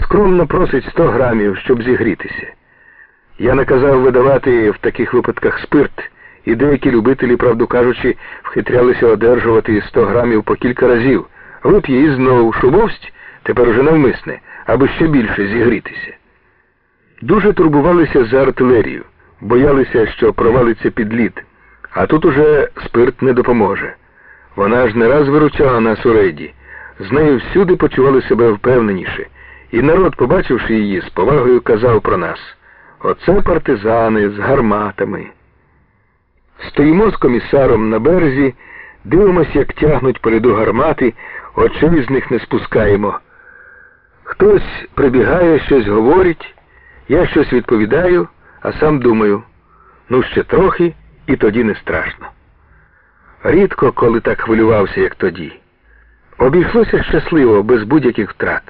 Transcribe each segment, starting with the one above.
скромно просить 100 грамів, щоб зігрітися. Я наказав видавати в таких випадках спирт, і деякі любителі, правду кажучи, вхитрялися одержувати 100 грамів по кілька разів. Вип'є і знову шумовсть, тепер уже навмисне, аби ще більше зігрітися. Дуже турбувалися за артилерію, боялися, що провалиться під лід, а тут уже спирт не допоможе. Вона ж не раз виручала нас у рейді, з нею всюди почували себе впевненіше, і народ, побачивши її, з повагою казав про нас оце партизани з гарматами. Стоїмо з комісаром на березі, дивимося, як тягнуть по льоду гармати, очей з них не спускаємо. Хтось прибігає, щось говорить, я щось відповідаю, а сам думаю, ну ще трохи, і тоді не страшно. Рідко, коли так хвилювався, як тоді. Обійшлося щасливо, без будь-яких втрат.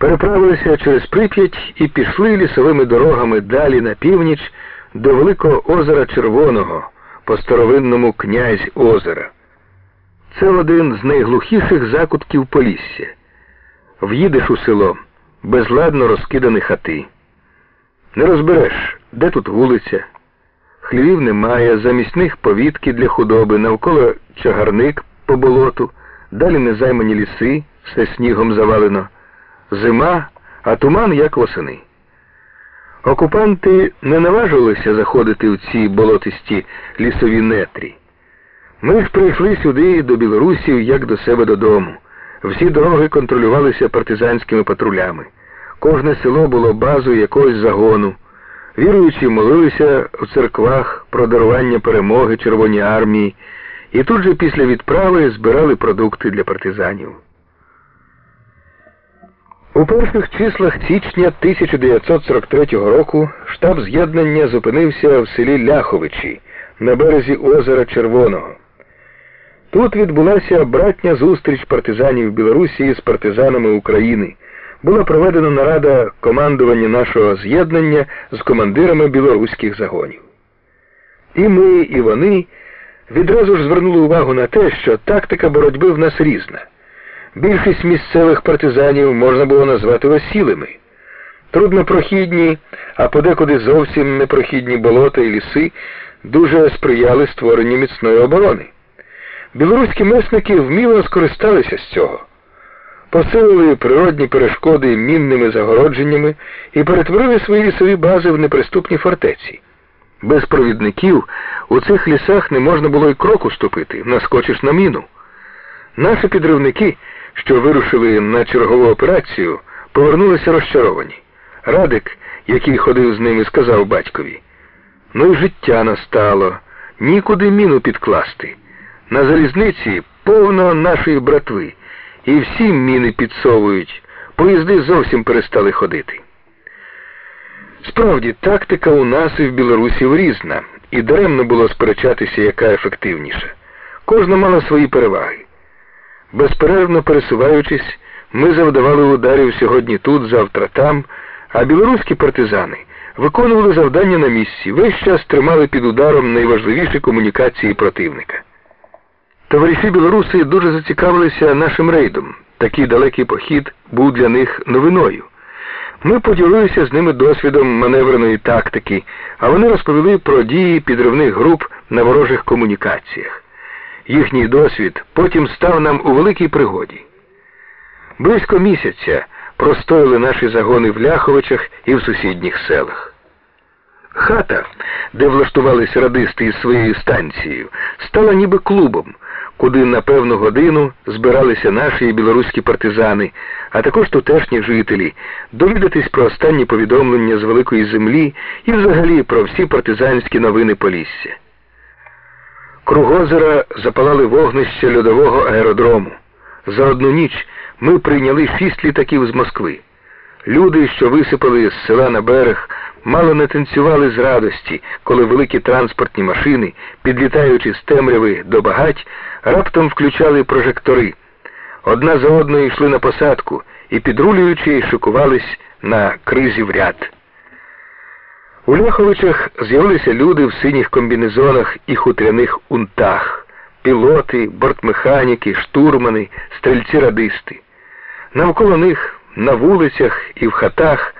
Переправилися через Прип'ять і пішли лісовими дорогами далі на північ до Великого озера Червоного, по старовинному князь озера. Це один з найглухіших закутків Полісся. В'їдеш у село, безладно розкидані хати. Не розбереш, де тут вулиця. Хлівів немає, замість них повітки для худоби, навколо чагарник по болоту, далі незаймані ліси, все снігом завалено. Зима, а туман, як восени. Окупанти не наважилися заходити в ці болотисті лісові нетрі. Ми ж прийшли сюди до білорусів, як до себе додому. Всі дороги контролювалися партизанськими патрулями. Кожне село було базою якогось загону. Віруючі молилися в церквах про дарування перемоги Червоній армії і тут же після відправи збирали продукти для партизанів. У перших числах січня 1943 року штаб з'єднання зупинився в селі Ляховичі на березі озера Червоного. Тут відбулася братня зустріч партизанів Білорусі з партизанами України. Була проведена нарада командування нашого з'єднання з командирами білоруських загонів. І ми, і вони відразу ж звернули увагу на те, що тактика боротьби в нас різна. Більшість місцевих партизанів можна було назвати осілими. Труднопрохідні, а подекуди зовсім непрохідні болота і ліси дуже сприяли створенню міцної оборони. Білоруські месники вміло скористалися з цього, посилили природні перешкоди мінними загородженнями і перетворили свої лісові бази в неприступні фортеці. Без провідників у цих лісах не можна було й кроку ступити, наскочиш на міну. Наші підривники, що вирушили на чергову операцію, повернулися розчаровані. Радик, який ходив з ними, сказав батькові: Ну й життя настало, нікуди міну підкласти. На залізниці повно нашої братви, і всі міни підсовують, поїзди зовсім перестали ходити. Справді, тактика у нас і в білорусів різна, і даремно було сперечатися, яка ефективніша. Кожна мала свої переваги. Безперервно пересуваючись, ми завдавали ударів сьогодні тут, завтра там, а білоруські партизани виконували завдання на місці, весь час тримали під ударом найважливіші комунікації противника. Товариші білоруси дуже зацікавилися нашим рейдом. Такий далекий похід був для них новиною. Ми поділилися з ними досвідом маневреної тактики, а вони розповіли про дії підривних груп на ворожих комунікаціях. Їхній досвід потім став нам у великій пригоді. Близько місяця простояли наші загони в Ляховичах і в сусідніх селах. Хата, де влаштувались радисти із своєю станцією, стала ніби клубом, куди на певну годину збиралися наші білоруські партизани, а також тутешні жителі, довідатись про останні повідомлення з великої землі і взагалі про всі партизанські новини Полісся. Круг озера запалали вогнища льодового аеродрому. За одну ніч ми прийняли шість літаків з Москви. Люди, що висипали з села на берег, мало не танцювали з радості, коли великі транспортні машини, підлітаючи з темряви до багать, раптом включали прожектори. Одна за одною йшли на посадку і, підрулюючи, шикувались на кризі в ряд. У Ляховичах з'явилися люди в синіх комбінезонах і хутряних унтах, пілоти, бортмеханіки, штурмани, стрільці-радисти. Навколо них на вулицях і в хатах